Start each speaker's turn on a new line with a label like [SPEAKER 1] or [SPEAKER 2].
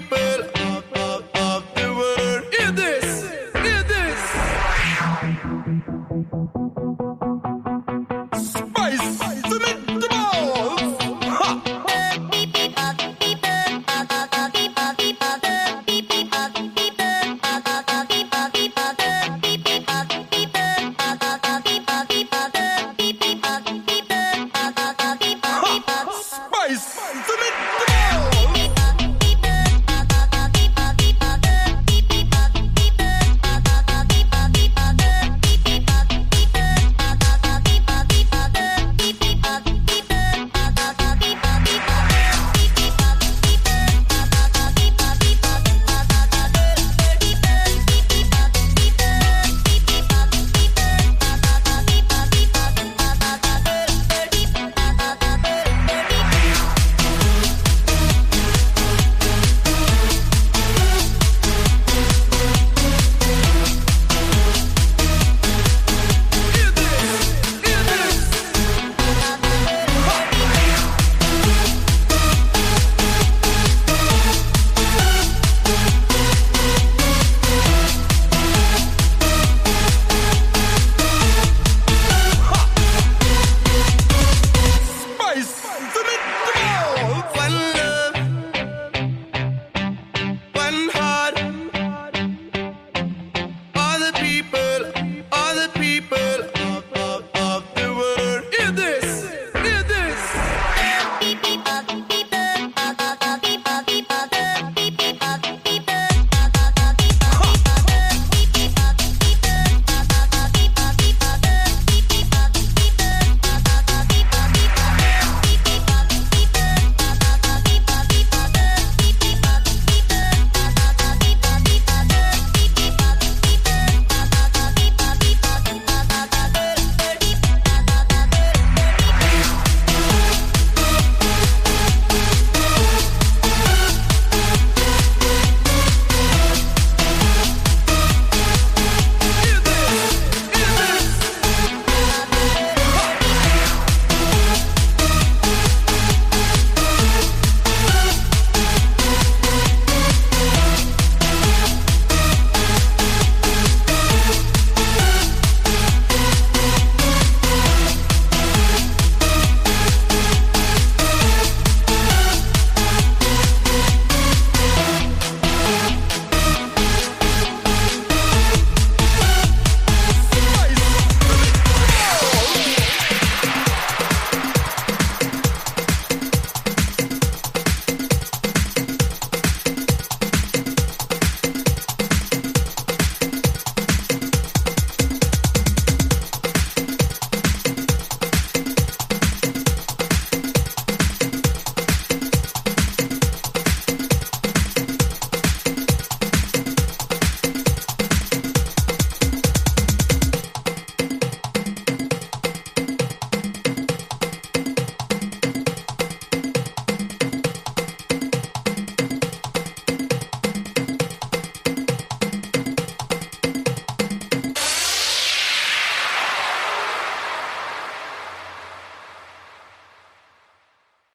[SPEAKER 1] people of, of, of the world. Hear this, hear this.